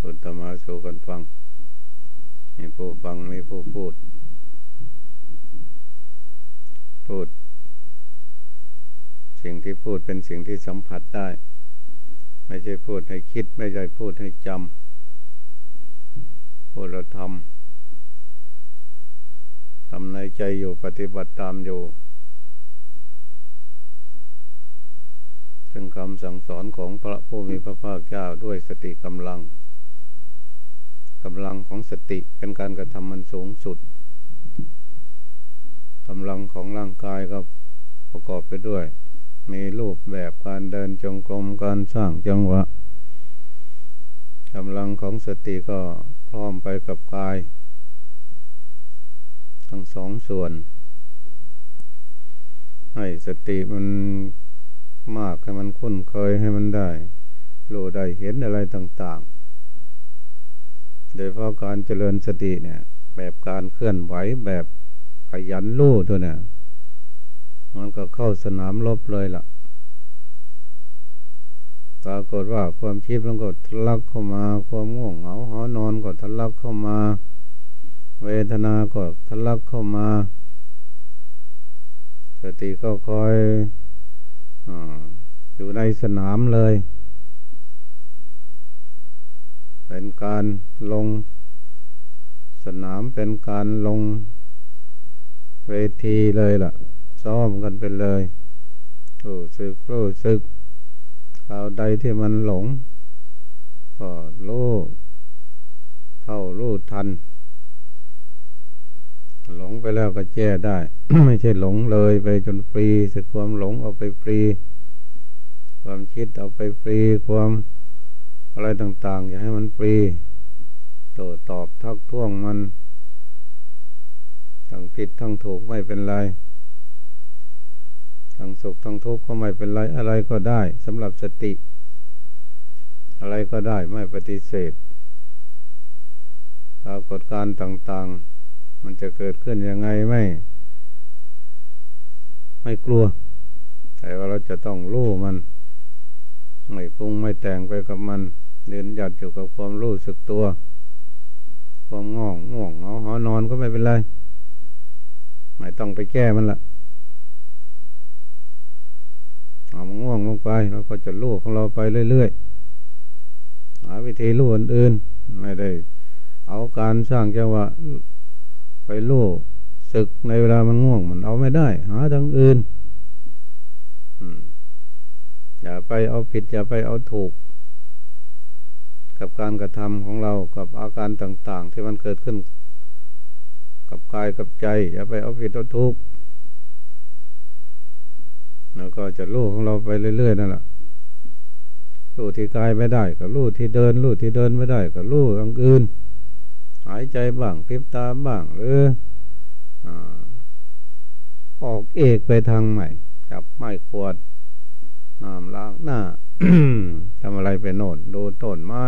พุทธมาสู่กันฟัง มีผู้ฟังมีผู้พูด พูด สิ่งที่พูดเป็นสิ่งที่สัมผัสได้ ไม่ใช่พูดให้คิด ไม่ใช่พูดให้จำพูดเราทำทำในใจอยู่ปฏิบัติตามอยู่ซึ่งคำสั่งสอนของพระผู้มีพระภาคเจ้าด้วยสติกำลัง กำลังของสติเป็นการกระทำมันสูงสุดกำลังของร่างกายก็ประกอบไปด้วย มีรูปแบบการเดินจงกรมการสร้างจังหวะกำลังของสติก็พร้อมไปกับกาย ทั้งสองส่วน ให้สติมันมากให้มันคุ้นเคยให้มันได้รู้ได้เห็นอะไรต่าง ๆ โดยเพราะการเจริญสติเนี่ย แบบการเคลื่อนไหวแบบขยันรู้ตัวเนี่ยมันก็เข้าสนามรบเลยละ่ะปรากฏว่าความคิดมันก็ทะลักเข้ามา ความง่วงเหงาหอนอนก็ทะลักเข้ามา เวทนาก็ทะลักเข้ามา สติก็คอยอยู่ในสนามเลย เป็นการลง สนามเป็นการลง เวทีเลยล่ะ ซ้อมกันไปเลยรู้สึกรู้สึกเอาใดที่มันหลง ก็รู้เท่ารู้ทัน หลงไปแล้วก็แก้ได้ ไม่ใช่หลงเลยไปจนฟรีสึกความหลงเอาไปฟรี ความคิดเอาไปฟรีความ อะไรต่าง ๆ อย่าให้มันฟรีโตตอบทักท้วงมัน ทั้งผิดทั้งถูกไม่เป็นไร ทั้งสุขทั้งทุกข์ก็ไม่เป็นไร อะไรก็ได้สำหรับสติ อะไรก็ได้ไม่ปฏิเสธปรากฏการต่าง ๆ มันจะเกิดขึ้นยังไงไม่ ไม่กลัว แต่ว่าเราจะต้องรู้มัน ไม่ปรุงไม่แต่งไปกับมัน เดินหยัดอยู่กับความรู้สึกตัว ความง่วงง่วงเหงาหอนอนก็ไม่เป็นไร ไม่ต้องไปแก้มันละเอามันง่วงลงไปเราก็จะรู้ของเราไปเรื่อยๆหาวิธีรู้อื่นๆไม่ได้ เอาการสร้างจังหวะไปรู้สึกในเวลามันง่วงมันเอาไม่ได้ หาทางอื่นอย่าไปเอาผิดอย่าไปเอาถูก กับการกระทำของเรากับอาการต่าง ๆ ที่มันเกิดขึ้น กับกายกับใจ อย่าไปเอาผิดเอาถูกข์แล้วก็จะรู้ของเราไปเรื่อยๆนั่นแหละรู้ที่กายไม่ได้ก็รู้ที่เดินรู้ที่เดินไม่ได้ก็รู้อย่างอื่น หายใจบ้างพิบตาบ้างหรือออกเอกไปทางใหม่จับไม้ขวด น้ำล้างหน้าทำอะไรไปโน่นดูต้นไม้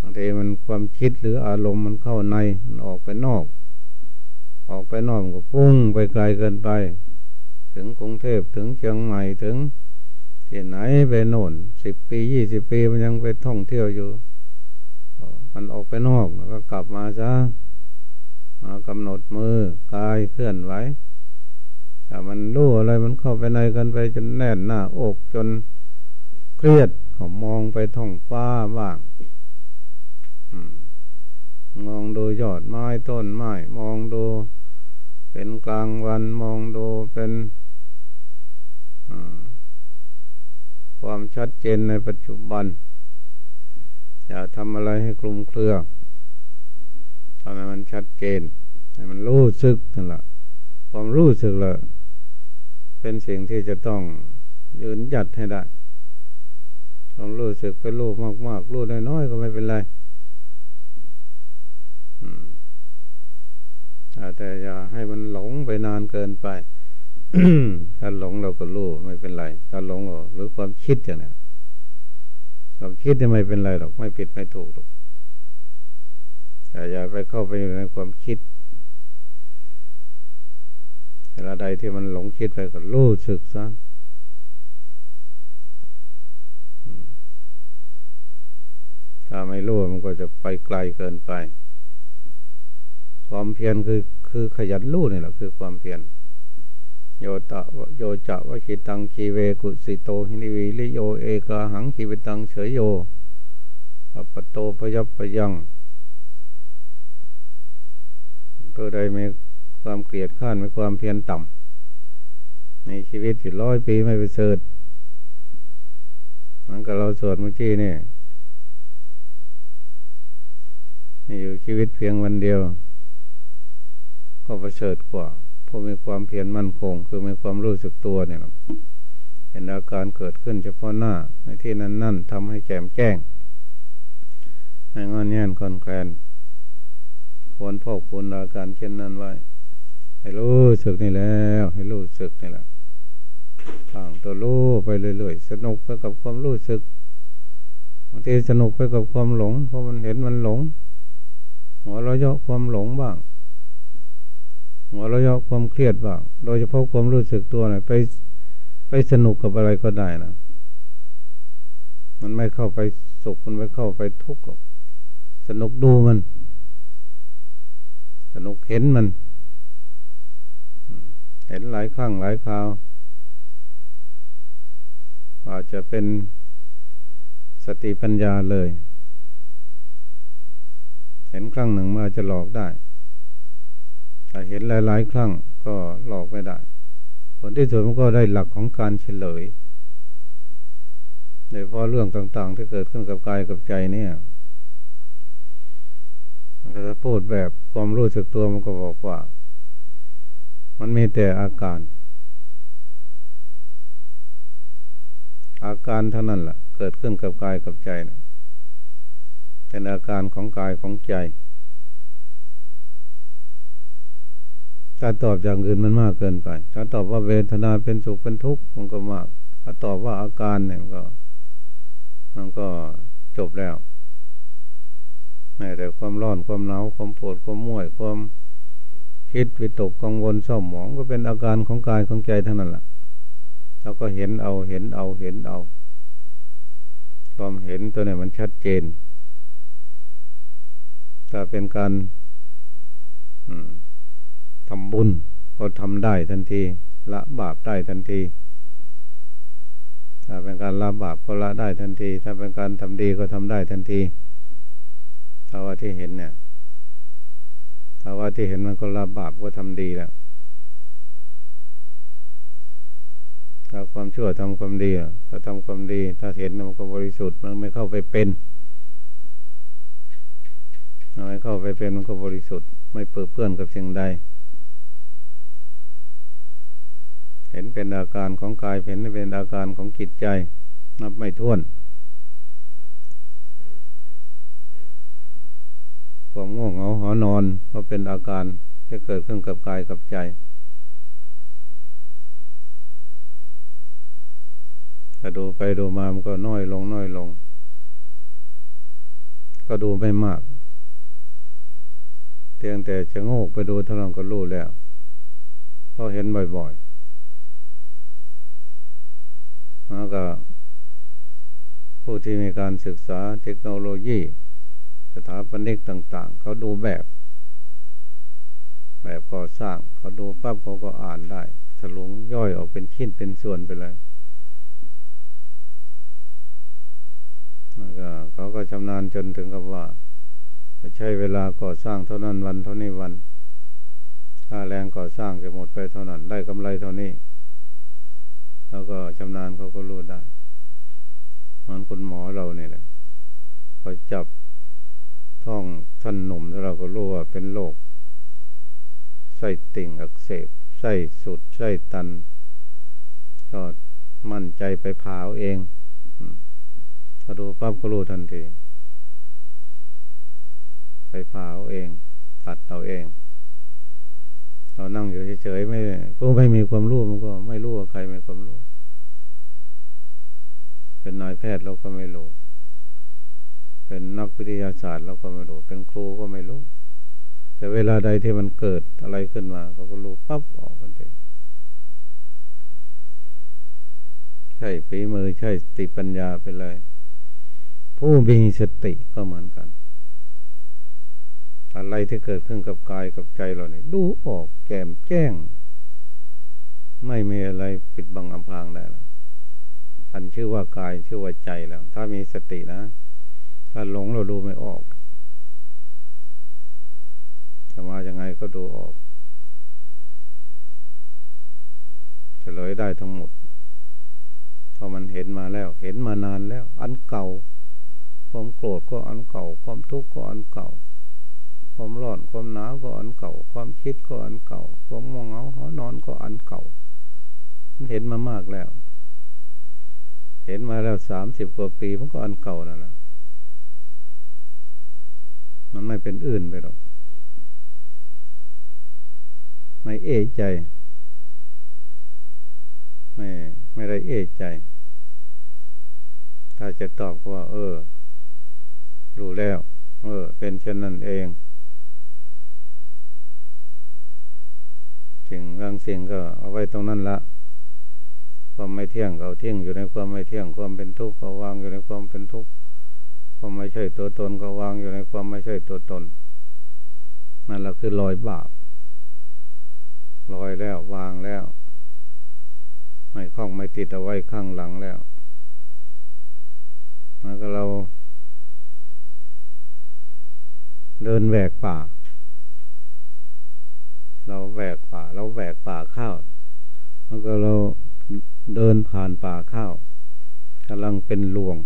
บางทีมันความคิดหรืออารมณ์มันเข้าในมันออกไปนอก ออกไปนอกก็พุ่งไปไกลเกินไป ถึงกรุงเทพถึงเชียงใหม่ถึงที่ไหนไปโน่นสิบปียี่สิบปีมันยังไปท่องเที่ยวอยู่มันออกไปนอกแล้วก็กลับมาซะมากำหนดมือกายเคลื่อนไหว ถ้ามันรู้อะไรมันเข้าไปในกันไปจนแน่นหน้าอกจนเครียดก็มองไปท้องฟ้าบ้างมองดูยอดไม้ต้นไม้มองดู เป็นกลางวันมองดูเป็นความชัดเจนในปัจจุบัน อย่าทำอะไรให้กลุ่มเครือทำให้มันชัดเจน ให้มันรู้สึกนั่นแหละความรู้สึกละ เป็นสิ่งที่จะต้องยืนหยัดให้ได้ลองรู้สึกเป็นรู้มากๆรู้น้อยๆก็ไม่เป็นไรแต่อย่าให้มันหลงไปนานเกินไปถ้าหลงเราก็รู้ไม่เป็นไรถ้าหลงหรือความคิดอย่างนี้ความคิดจะไม่เป็นไรหรอก ไม่ผิดไม่ถูกหรอกแต่อย่าไปเข้าไปอยู่ในความคิด เวลาใดที่มันหลงคิดไปก็รู้สึกซะถ้าไม่รู้มันก็จะไปไกลเกินไป ความเพียรคือคือขยันรู้นี่แหละคือความเพียรโยตะโยจะวชิตังชีเวกุสิโตหินิวีลิโยเอกาหังชีวิตังเฉยโยอปโตพยัพยังเพื่อใดมี ความเกลียดข้านมีความเพียรต่ำในชีวิตอยู่ร้อยปีไม่ไปเสดมันก็เราสวดเมื่อกี้นี่อยู่ชีวิตเพียงวันเดียว ก็ประเสริฐกว่าเพราะมีความเพียรมั่นคง คือมีความรู้สึกตัวเนี่ยเห็นอาการเกิดขึ้นเฉพาะหน้า ในที่นั้นนั่นทำให้แจ่มแจ้งให้งอนแง่นคอนแคลนควรพอกควรอาการเช่นนั้นไว้ ให้รู้สึกนี่แล้ว ให้รู้สึกนี่แหละฟังตัวรู้ไปเรื่อยๆสนุกไปกับความรู้สึกบางทีสนุกไปกับความหลง เพราะมันเห็นมันหลง หัวเราะเยาะความหลงบ้าง หัวเราะเยาะความเครียดบ้าง โดยเฉพาะความรู้สึกตัวนี่ยไปไปสนุกกับอะไรก็ได้นะมันไม่เข้าไปสุขมันไม่เข้าไปทุกข์หรอก สนุกดูมัน สนุกเห็นมัน เห็นหลายครั้งหลายคราว อาจจะเป็นสติปัญญาเลย เห็นครั้งหนึ่งมาจะหลอกได้ แต่เห็นหลาย ๆ ครั้งก็หลอกไม่ได้ ผลที่สุดมันก็ได้หลักของการเฉลยโดยเพราะเรื่องต่าง ๆ ที่เกิดขึ้นกับกายกับใจเนี่ยถ้าพูดแบบความรู้สึกตัวมันก็บอกว่า มันมีแต่อาการ อาการเท่านั้นแหละเกิดขึ้นกับกายกับใจเนี่ยเป็นอาการของกายของใจ ถ้าตอบอย่างอื่นมันมากเกินไป ถ้าตอบว่าเวทนาเป็นสุขเป็นทุกข์มันก็มาก ถ้าตอบว่าอาการเนี่ยมันก็ มันก็จบแล้วแม้แต่ความร้อนความหนาวความปวดความม่วยความ คิดวิตกกังวลเศร้าหมองก็เป็นอาการของกายของใจเท่านั้นแหละเราก็เห็นเอาเห็นเอาเห็นเอาความเห็นตัวนี้มันชัดเจนถ้าเป็นการทำบุญก็ทำได้ทันที ละบาปได้ทันที ถ้าเป็นการละบาปก็ละได้ทันที ถ้าเป็นการทำดีก็ทำได้ทันทีภาวะที่เห็นเนี่ย ภาวะที่เห็นมันก็ละบาปก็ทำดีแล้วถ้าความชั่วทำความดีถ้าทำความดี ถ้าเห็นมันก็บริสุทธิ์มันไม่เข้าไปเป็นไม่เข้าไปเป็นมันก็บริสุทธิ์ ไม่เปื้อเพื่อนกับสิ่งใด เห็นเป็นอาการของกายเห็นเป็นอาการของจิตใจ นับไม่ถ้วน ความง่วงเหงาหอนอน ก็เป็นอาการที่เกิดขึ้นกับกายกับใจ ถ้าดูไปดูมามันก็น้อยลงน้อยลง ก็ดูไม่มากเพียงแต่จะโงกไปดูเท่านั้นก็รู้แล้วเพราะเห็นบ่อยๆแล้วก็ผู้ที่มีการศึกษาเทคโนโลยี สถาปนิกต่าง ๆ เขาดูแบบ แบบก่อสร้าง เขาดูปั๊บเขาก็อ่านได้ถลุงย่อยออกเป็นชิ้นเป็นส่วนไปเลยก็เขาก็ชำนาญจนถึงกับว่าใช้เวลาก่อสร้างเท่านั้นวันเท่านี้วัน ค่าแรงก่อสร้างจะหมดไปเท่านั้น ได้กำไรเท่านี้ แล้วก็ชำนาญเขาก็รู้ได้มันคุณหมอเราเนี่ยแหละพอจับ ท้องท่านหนุ่มเราก็รู้ว่าเป็นโรคไส้ติ่งอักเสบไส้สุดไส้ตัน ก็มั่นใจไปพาเองพอดูปั๊บก็รู้ทันที ไปผ่าเอาเอง ตัดเอาเอง เรานั่งอยู่เฉยๆไม่ผู้ไม่มีความรู้มันก็ ไม่รู้ว่าใครมีความรู้ เป็นนายแพทย์เราก็ไม่รู้ เป็นนักวิทยาศาสตร์เราก็ไม่รู้ เป็นครูก็ไม่รู้ แต่เวลาใดที่มันเกิดอะไรขึ้นมาเขาก็รู้ปั๊บออกกันเลยใช่ฝีมือใช่ติปัญญาไปเลย ผู้มีสติก็เหมือนกัน อะไรที่เกิดขึ้นกับกายกับใจเราเนี่ยดูออกแกมแจ้ง ไม่มีอะไรปิดบังอำพรางได้แล้วอันชื่อว่ากายชื่อว่าใจแล้ว ถ้ามีสตินะ ถ้าหลงเราดูไม่ออกจะมายังไงก็ดูออกเฉลยได้ทั้งหมดเพอมันเห็นมาแล้ว เห็นมานานแล้ว อันเก่า ความโกรธก็อันเก่า ความทุกข์ก็อันเก่า ความร้อนความหนาวก็อันเก่า ความคิดก็อันเก่า ความมองเหงาหอนอนก็อันเก่า มันเห็นมามากแล้ว เห็นมาแล้วสามสิบกว่าปีมันก็อันเก่านั่นแหละ มันไม่เป็นอื่นไปหรอก ไม่เอะใจ ไม่ไม่ได้เอะใจ ถ้าจะตอบก็ว่า เออ รู้แล้ว เออ เป็นเช่นนั้นเองสิ่งบางสิ่งก็เอาไว้ตรงนั้นละความไม่เที่ยงเขาเที่ยงอยู่ในความไม่เที่ยงความเป็นทุกข์เขาวางอยู่ในความเป็นทุกข์ ความไม่ใช่ตัวตนก็วางอยู่ในความไม่ใช่ตัวตน นั่นแหละคือลอยบาปลอยแล้ววางแล้ว ไม่คล้องไม่ติดเอาไว้ข้างหลังแล้วแล้วก็เรา เดินแหวกป่า เราแหวกป่า เราแหวกป่าข้าวแล้วก็เราเดินผ่านป่าข้าวกำลังเป็นลวง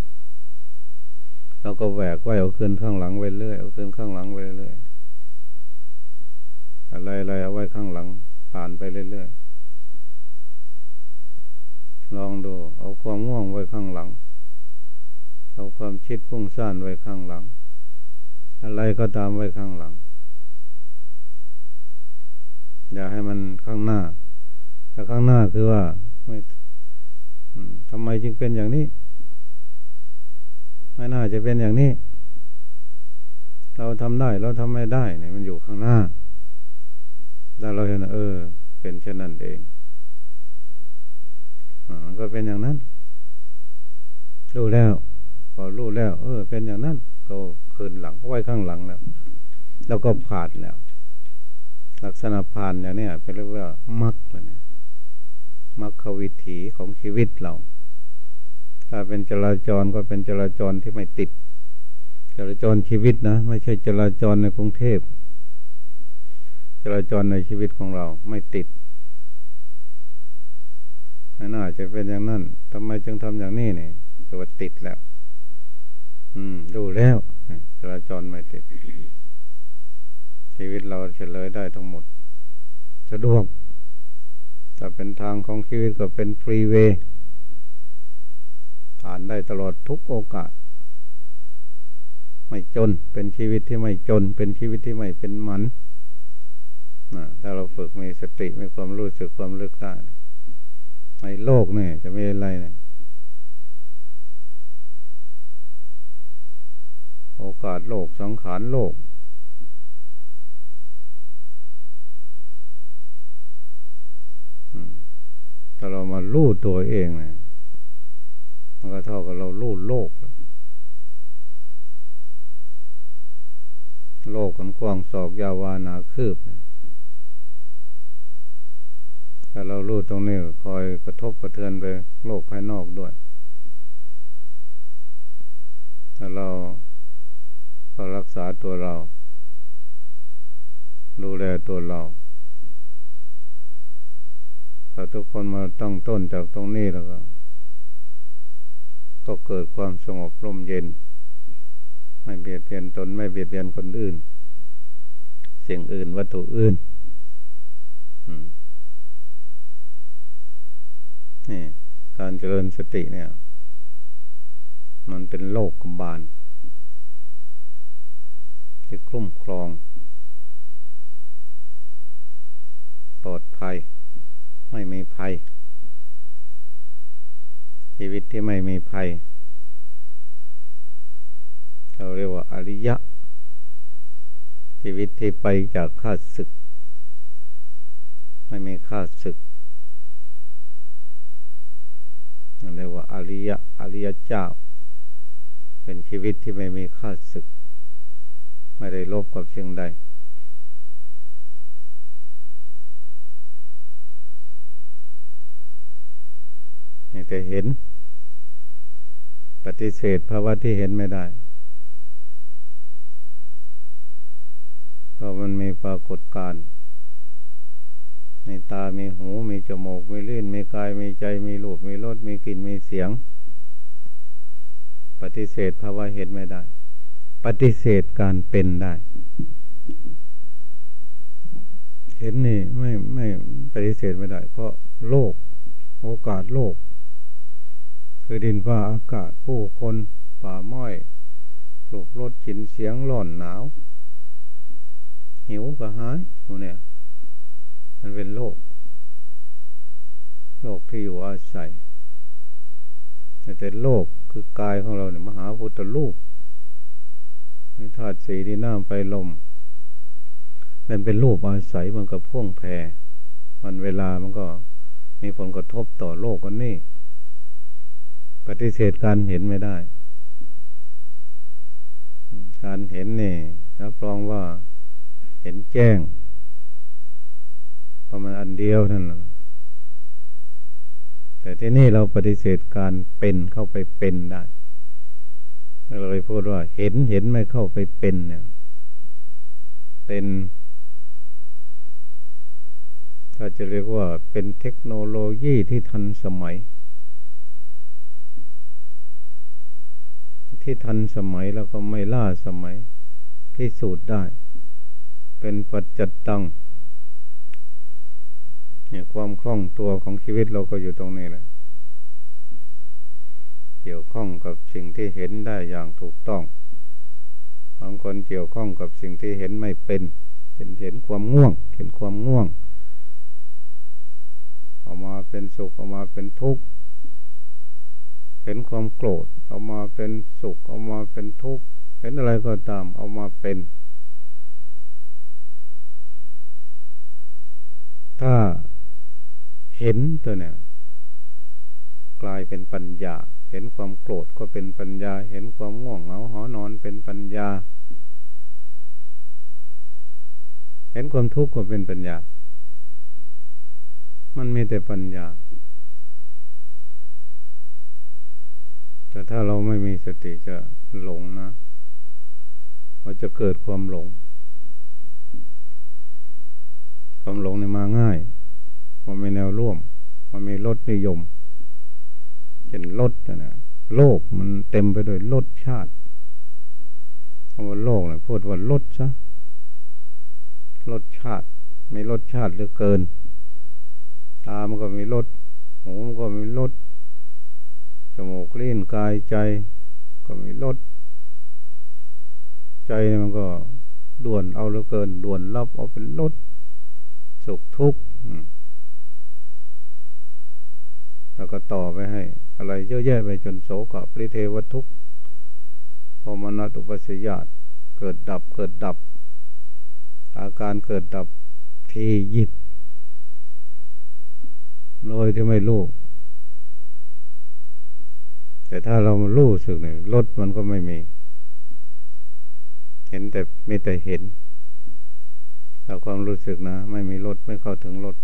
เราก็แหวกไว้เอาขึ้นข้างหลังไว้เรื่อยเอาขึ้นข้างหลังไว้เรื่อยอะไรอะไรเอาไว้ข้างหลัง ผ่านไปเรื่อยลองดู เอาความง่วงไว้ข้างหลัง เอาความชิดพุ่งซ่านไว้ข้างหลัง อะไรก็ตามไว้ข้างหลัง อย่าให้มันข้างหน้าแต่ข้างหน้าคือว่าไม่ทำไมจึงเป็นอย่างนี้ ไม่น่าจะเป็นอย่างนี้ เราทำได้เราทำไม่ได้เนี่ยมันอยู่ข้างหน้าแล้วเราเห็นเออ เป็นเช่นนั้นเองมันก็เป็นอย่างนั้น รู้แล้ว พอรู้แล้ว เออ เป็นอย่างนั้น ก็คืนหลังไว้ข้างหลังแล้ว แล้วก็ผ่านแล้ว ลักษณะผ่านอย่างนี้เป็นเรียกว่ามักเลยนะมักขวิถีของชีวิตเรา ถ้าเป็นจราจรก็เป็นจราจรที่ไม่ติด จราจรชีวิตนะ ไม่ใช่จราจรในกรุงเทพ จราจรในชีวิตของเราไม่ติดน่าจะเป็นอย่างนั้นทำไมจึงทำอย่างนี้เนี่ยตัวติดแล้ว อืม ดูแล้วจราจรไม่ติด ชีวิตเราเฉลยได้ทั้งหมด สะดวกถ้าเป็นทางของชีวิตก็เป็นฟรีเวย์ ผ่านได้ตลอดทุกโอกาส ไม่จนเป็นชีวิตที่ไม่จน เป็นชีวิตที่ไม่เป็นหมันนะถ้าเราฝึกมีสติมีความรู้สึกความลึกได้ในโลกเนี่ย จะมีอะไรเนี่ยโอกาสโลกสังขารโลก ถ้าเรามาลู่ตัวเองเนี่ย มันก็เท่ากับเราลู่โลก โลกกันกว้างศอกยาวานาคืบเนี่ยถ้าเรารู้ตรงนี้คอยกระทบกระเทือนไปโลกภายนอกด้วยถ้าเราก็รักษาตัวเรา ดูแลตัวเราถ้าทุกคนมาตั้งต้นจากตรงนี้แล้วก็ ก็เกิดความสงบร่มเย็น ไม่เบียดเบียนตนไม่เบียดเบียนคนอื่น สิ่งอื่นวัตถุอื่นนี่การเจริญสติเนี่ย มันเป็นโลกกบาลที่คลุ้มครอง ปลอดภัย ไม่มีภัย ชีวิต ที่ไม่มีภัย เราเรียกว่าอริยะ ชีวิตที่ไปจากข้าศึก ไม่มีข้าศึกเรียกว่าอริยะอริยเจ้า เป็นชีวิตที่ไม่มีค่าศึก ไม่ได้ลบกับเชิงใดนี่แต่เห็น ปฏิเสธภาวะที่เห็นไม่ได้เพราะมันมีปรากฏการณ์มีตา มีหู มีจมูก มีลิ้น มีกาย มีใจ มีรูป มีรส มีกลิ่น มีเสียง ปฏิเสธภาวะเห็นไม่ได้ ปฏิเสธการเป็นได้ เห็นนี่ไม่ไม่ปฏิเสธไม่ได้ เพราะโลก โอกาสโลก คือดินฟ้าอากาศผู้คนป่าไม้ลูกรถจินเสียงหล่อนหนาว หิวกระหายพวกเนี้ยมันเป็นโลก โลกที่อยู่อาศัย แต่โลกคือกายของเราเนี่ยมหาพุทธลูกไม่ธาตุสีที่น้ำไฟลม มันเป็นรูปอาศัยมันกับพ่วงแพรมันเวลามันก็มีผลกระทบต่อโลกกันนี่ ฏิเสธการเห็นไม่ได้ การเห็นนี่รับรองว่าเห็นแจ้งประมาณอันเดียวนั่นแหละแต่ที่นี่เราปฏิเสธการเป็นเข้าไปเป็นได้เราเลยพูดว่า เห็นเห็นไม่เข้าไปเป็น เนี่ย เป็นถ้าจะเรียกว่าเป็นเทคโนโลยีที่ทันสมัย ที่ทันสมัยแล้วก็ไม่ล่าสมัยพิสูจน์ได้ เป็นปัจจัตตังเนี่ยความคล่องตัวของชีวิตเราก็อยู่ตรงนี้แหละเกี่ยวข้องกับสิ่งที่เห็นได้อย่างถูกต้องบางคนเกี่ยวข้องกับสิ่งที่เห็นไม่เป็น เห็นเห็นความง่วง เห็นความง่วงออกมาเป็นสุขออกมาเป็นทุกข์ เห็นความโกรธออกมาเป็นสุขออกมาเป็นทุกข์ เห็นอะไรก็ตาม เอามาเป็น ถ้าเห็นตัวเนี่ยกลายเป็นปัญญา เห็นความโกรธก็เป็นปัญญา เห็นความง่วงเหงาหอนอนเป็นปัญญา เห็นความทุกข์ก็เป็นปัญญา มันมีแต่ปัญญา แต่ถ้าเราไม่มีสติจะหลงนะว่าจะเกิดความหลง ความหลงเนี่ยมาง่าย มันมีแนวร่วม มันมีรสนิยมเช่นรสนะโลกมันเต็มไปด้วยรสชาติคำว่าโลกเนี่ยพูดว่ารสซะรสชาติมีรสชาติเหลือเกิน ตามันก็มีรสหูมันก็มีรส กลิ้นกายใจ ก็มีรสใจมันก็ด่วนเอาเหลือเกิน ด่วนรับเอาเป็นรสสุขทุกข์แล้วก็ต่อไปให้ อะไรเยอะแยะไปจนโสกปริเทวทุกข์พอมนัตุปัสยาตเกิดดับเกิดดับ อาการเกิดดับทียิบโดยที่ไม่รู้ แต่ถ้าเรามารู้สึกเนี่ยรถมันก็ไม่มี เห็นแต่มีแต่เห็นเราความรู้สึกนะ ไม่มีรถไม่เข้าถึงรถ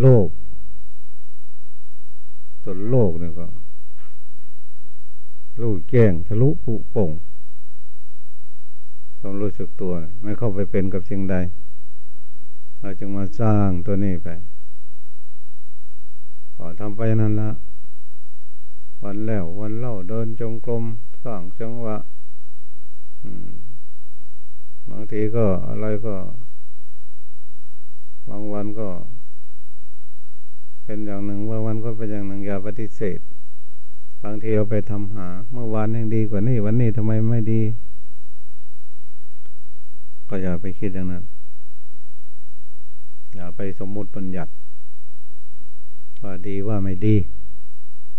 โลกตัวโลกเนี่ยก็รู้แจ้งทะลุปุป่งต้องรู้สึกตัว ไม่เข้าไปเป็นกับสิ่งใด เราจึงมาสร้างตัวนี้ไป ขอทำไปนั้นละ วันแล้ววันเล่าเดินจงกรมสร้างจังหวะบางทีก็อะไรก็ บางวันก็ เป็นอย่างหนึ่งว่าวันก็เป็นอย่างหนึ่งอย่าปฏิเสธ บางทีเราไปทำหา เมื่อวานยังดีกว่านี้ วันนี้ทำไมไม่ดี ก็อย่าไปคิดอย่างนั้น อย่าไปสมมุติปัญญัติ ว่าดีว่าไม่ดี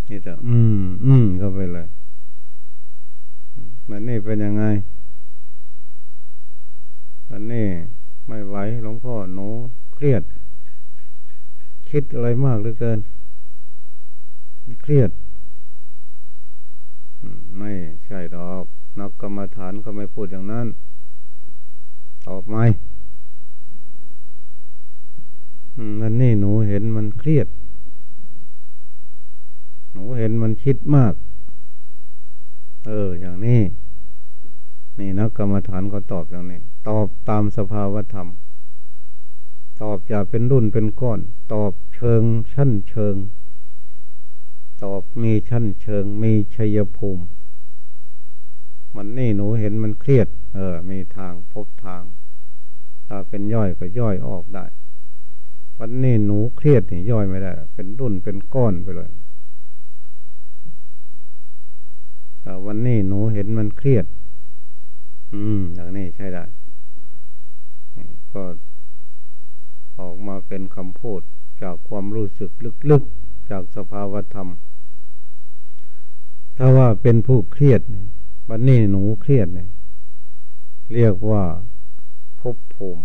นี่จะอืม อืมก็ไปเลย มันนี่เป็นยังไงวันนี้ไม่ไหวหลวงพ่อหนูเครียด คิดอะไรมากเหลือเกิน เครียดไม่ใช่ดอก นักกรรมฐานก็ไม่พูดอย่างนั้น ตอบไหมมันนี่หนูเห็นมันเครียด ห็นมันคิดมาก เออ อย่างนี้ นี่นักกรรมฐานก็ตอบอย่างนี้ ตอบตามสภาวธรรม ตอบอย่าเป็นรุ่นเป็นก้อน ตอบเชิงชั้นเชิง ตอบมีชั้นเชิง มีชัยภูมิ มันนี่หนูเห็นมันเครียด เออ มีทางพบทางถ้าเป็นย่อยก็ย่อยออกได้วันนี้หนูเครียดนี่ย่อยไม่ได้ เป็นรุ่นเป็นก้อนไปเลยแต่ วันนี้หนูเห็นมันเครียด อืมอย่างนี้ใช่ได้ ก็ออกมาเป็นคำพูดจากความรู้สึกลึกๆ จากสภาวธรรม ถ้าว่าเป็นผู้เครียดเนี่ยวันนี้หนูเครียดเนี่ย เรียกว่าภพภูมิ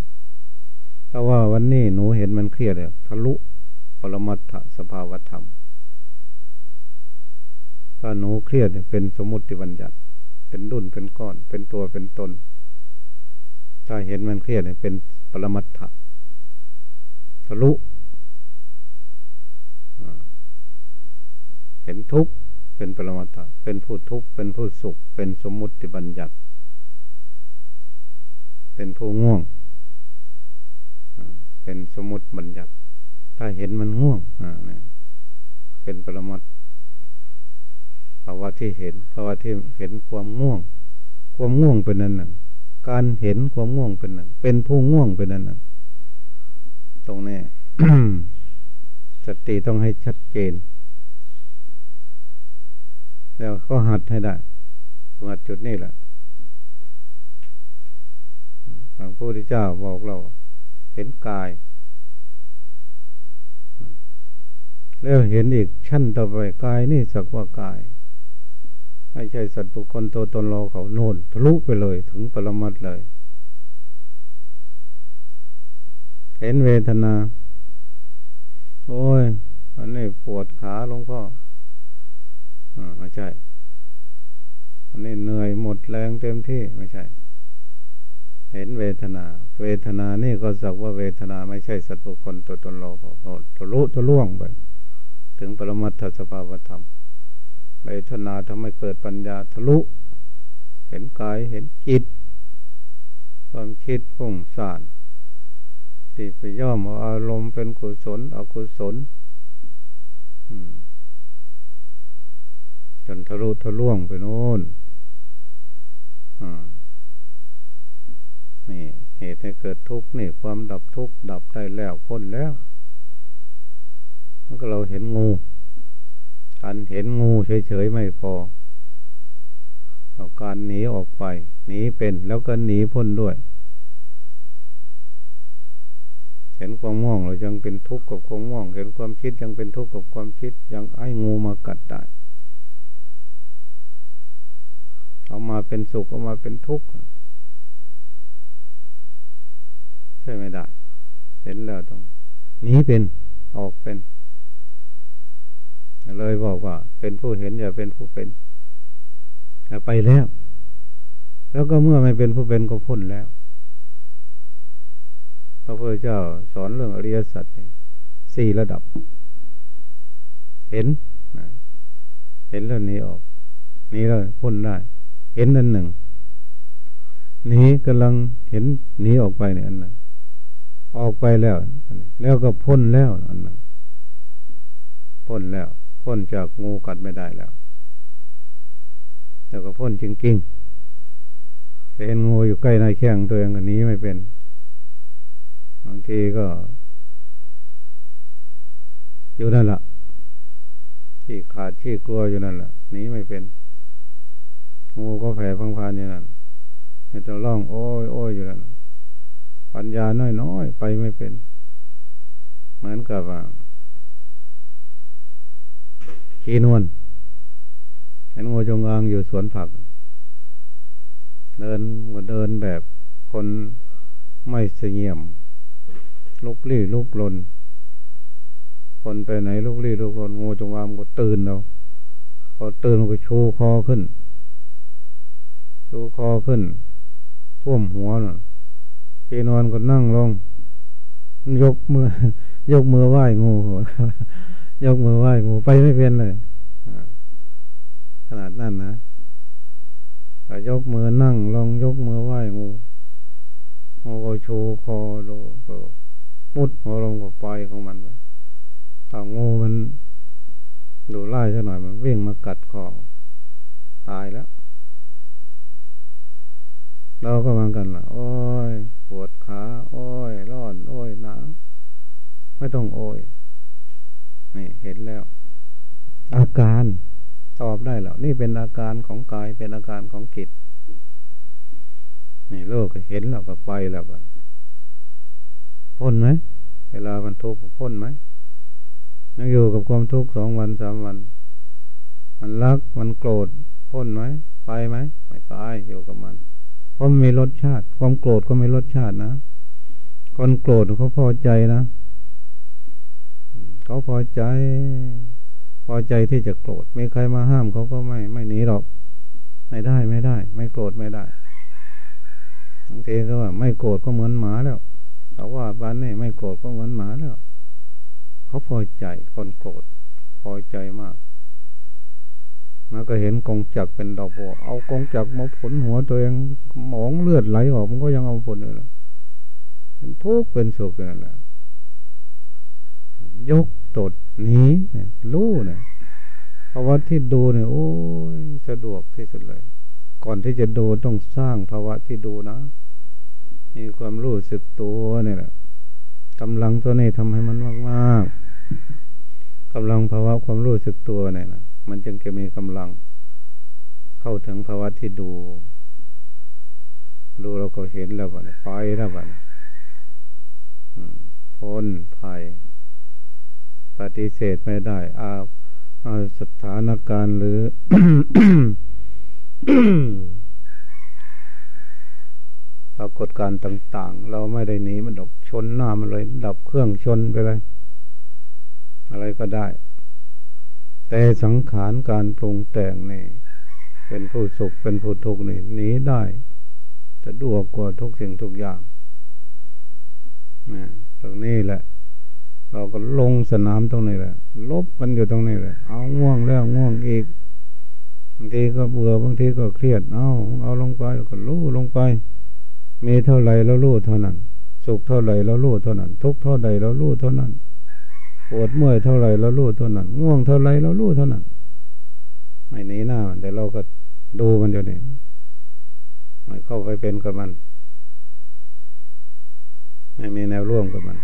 ถ้าว่าวันนี้หนูเห็นมันเครียดเนี่ยทะลุปรมัตถสภาวธรรม ถ้าหนูเครียดเนี่ยเป็นสมมติบัญญัติ เป็นดุนเป็นก้อน เป็นตัวเป็นตน ถ้าเห็นมันเครียดเนี่ยเป็นปรมัตถะทะลุเห็นทุกข์เป็นปรมัตถะเป็นผู้ทุกข์เป็นผู้สุข เป็นสมมุติบัญญัติ เป็นผู้ง่วงเป็นสมุติบัญญัติ ถ้าเห็นมันง่วงอ่านะเป็นปรมัต ภาวะที่เห็นภาวะที่เห็นความง่วง ความง่วงเป็นนั่นหนึ่งการเห็นความง่วงเป็นหนึ่งเป็นผู้ง่วงเป็นนั่นหนึ่งตรงนี้สติต้องให้ชัดเจน แล้วก็หัดให้ได้หัดจุดนี้แหละพระพุทธเจ้าบอกเรา เห็นกาย แล้วเห็นอีกชั้นต่อไปกายนี่สักว่ากาย ไม่ใช่สัตว์บุคคลตัวตนเราเขาโน่นทะลุไปเลยถึงปรมัตเลย เห็นเวทนา โอ้ย อันนี้ปวดขาหลวงพ่ออ่าไม่ใช่ อันนี้เหนื่อยหมดแรงเต็มที่ไม่ใช่ เห็นเวทนา เวทนานี่ก็สักว่าเวทนาไม่ใช่สัตว์บุคคลตัวตนเราโน่นทะลุทะลวงไป ถึงปรมัตถสภาวธรรม เวทนาทำให้เกิดปัญญาทะลุ เห็นกายเห็นจิต ความคิดพุ่งสานที่ไปย่อมอารมณ์เป็นกุศล อกุศลจนทะลุทะล่วงไปโน่นนี่ เหตุให้เกิดทุกข์นี่ความดับทุกข์ดับได้แล้วพ้นแล้วมันก็เราเห็นงู การเห็นงูเฉยๆไม่พออการหนีออกไป หนีเป็นแล้วก็หนีพ้นด้วย เห็นความม่วงเรายังเป็นทุกข์กับความม่วง เห็นความคิดยังเป็นทุกข์กับความคิด ยังไอ้งูมากัดได้เอามาเป็นสุขเอามาเป็นทุกข์ใช่ไม่ได้ เห็นแล้วต้องหนีเป็นออกเป็น เลยบอกว่า เป็นผู้เห็นอย่าเป็นผู้เป็นไปแล้ว แล้วก็เมื่อไม่เป็นผู้เป็นก็พ้นแล้ว พระพุทธเจ้าสอนเรื่องอริยสัจสี่ระดับ เห็นนะเห็นแล้วนี้ออกนี้แล้วพ้นได้ เห็นอันหนึ่งนี้กำลังเห็นนี้ออกไปเนี่ยอันหนึ่งออกไปแล้วอันนี้แล้วก็พ้นแล้วนั่นพ้นแล้ว พ้นจากงูกัดไม่ได้แล้วแล้วก็พ้นจริงๆเห็นงูอยู่ใกล้ในแข้งตัวเองก็หนีไม่เป็นบางทีก็ อยู่นั่นแหละที่ขาดที่กลัวอยู่นั่นแหละหนีไม่เป็น งูก็แผ่พังพานอยู่นั่นมันจะร้องโอ้ยโอ้ยอยู่นั่นปัญญาน้อยๆไปไม่เป็น เหมือนกับว่า ขีนวลเห็นงูจงอางอยู่สวนผัก เดินก็เดินแบบคนไม่เสียม ลุกลี้ลุกลน คนไปไหนลุกลี้ลุกลนงูจงอางก็ตื่นเราพอตื่นมันก็ชูคอขึ้น ชูคอขึ้น ท่วมหัวน่ะพี่นอนก็นั่งลง ยกมือ ยกมือไหว้งู ยกมือไหว้งูไปไม่เป็นเลยขนาดนั้นนะยกมือนั่งลองยกมือไหว้งูงูก็ชูคอโลก็มุดหัวลงก็ไปของมันไปถ้างูมัน ดูไล่ซะหน่อยมันวิ่งมากัดคอตายแล้ว เราก็มังกันละโอ้ย ปวดขา โอ้ย ร้อน โอ้ยหนาวไม่ต้องโอ้ย นี่เห็นแล้ว อาการตอบได้แล้ว นี่เป็นอาการของกายเป็นอาการของจิตนี่โลกเห็นแล้วก็ไปแล้วกันพ้นไหมเวลามันทุกข์พ้นไหมยังอยู่กับความทุกข์สองวันสามวัน มันรักมันโกรธพ้นไหมไปไหมไม่ไปอยู่กับมันเพราะมันมีรสชาติ ความโกรธก็ไม่รสชาตินะคนโกรธเขาพอใจนะ เขาพอใจ พอใจที่จะโกรธมีใครมาห้ามเขาก็ไม่ไม่หนีหรอก ไม่ได้ไม่ได้ ไม่โกรธไม่ได้บางทีก็ว่า ไม่โกรธก็เหมือนหมาแล้วเขาว่าบ้านนี่ไม่โกรธก็เหมือนหมาแล้ว เขาพอใจคนโกรธพอใจมากแล้วก็เห็นกองจักเป็นดอกบัว เอากองจักมาผลหัวตัวเองหมองเลือดไหลออกมันก็ยังเอาผลอยู่ล้วเป็นทุกข์เป็นสุขนั่นแหละ ยกตดนี้รู้เนี่ยภาวะที่ดูเนี่ยโอ้ยสะดวกที่สุดเลย ก่อนที่จะดูต้องสร้างภาวะที่ดูนะมีความรู้สึกตัวนี่แหละกำลังตัวนี้ทำให้มันมากมากกำลังภาวะความรู้สึกตัวเนี่ยนะมันจึงจะมีกำลัง เข้าถึงภาวะที่ดู ดูเราก็เห็นแล้วบ่ไปแล้วบ่พ้นภัย ปฏิเสธไม่ได้อาอาสถานการณ์หรือ ปรากฏการต่าง ๆ เราไม่ได้หนีมันดอกชนหน้ามันเลย ดับเครื่องชนไปเลย อะไรก็ได้ แต่สังขารการปรุงแต่งนี่เป็นผู้สุขเป็นผู้ทุกข์นี่หนีได้จะดวกกว่าทุกสิ่งทุกอย่างนะตรงนี้แหละ เราก็ลงสนามตรงนี้แหละ ลบกันอยู่ตรงนี้แหละ เอาง่วงแล้วง่วงอีกบางทีก็เบื่อบางทีก็เครียด เอาเอาลงไปแล้วก็ลู่ลงไป มีเท่าไรแล้วรู้เท่านั้น สุขเท่าไรแล้วรู้เท่านั้น ทุกเท่าใดแล้วรู้เท่านั้นปวดเมื่อยเท่าไรแล้วรู้เท่านั้น ง่วงเท่าไรแล้วรู้เท่านั้นไม่หนีหน้ามันแต่เราก็ดูมันอยู่นี่ไม่เข้าไปเป็นกับมัน ไม่มีแนวร่วมกับมัน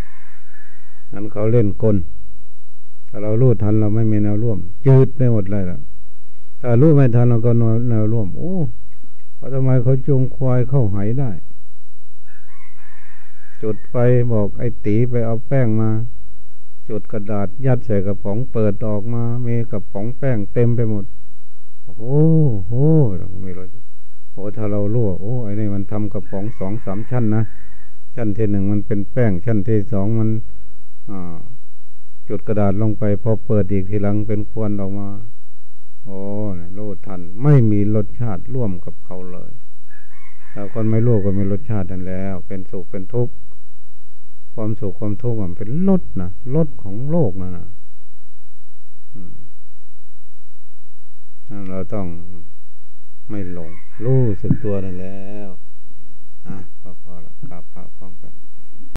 นั้นเขาเล่นกลถ้าเรารู้ทันเราไม่มีแนวร่วม จืดไปหมดเลยล่ะ ถ้ารู้ไม่ทันเราก็แนวร่วม โอ้ทำไมเขาจงควายเข้าหายได้ จุดไฟบอกไอ้ตีไปเอาแป้งมา จุดกระดาษยัดใส่กระป๋องเปิดออกมา มีกระป๋องแป้งเต็มไปหมด โอ้โหโหเราไม่รู้โอ้ถ้าเราลู่โอ้ไอ้นี่มันทำกระป๋องสองสามชั้นนะชั้นที่หนึ่งมันเป็นแป้งชั้นที่สองมัน จุดกระดาษลงไปพอเปิดอีกทีหลังเป็นควนออกมาโอ้โลดทัน ไม่มีรสชาติร่วมกับเขาเลยแต่คนไม่รู้ก็มีรสชาตินั่นแล้ว เป็นสุขเป็นทุกข์ความสุขความทุกข์มันเป็นลดนะลดของโลกนะนะเราต้องไม่หลงรู้สึกตัวนั่นแล้วอะพอพอละกราบพระพร้อมกัน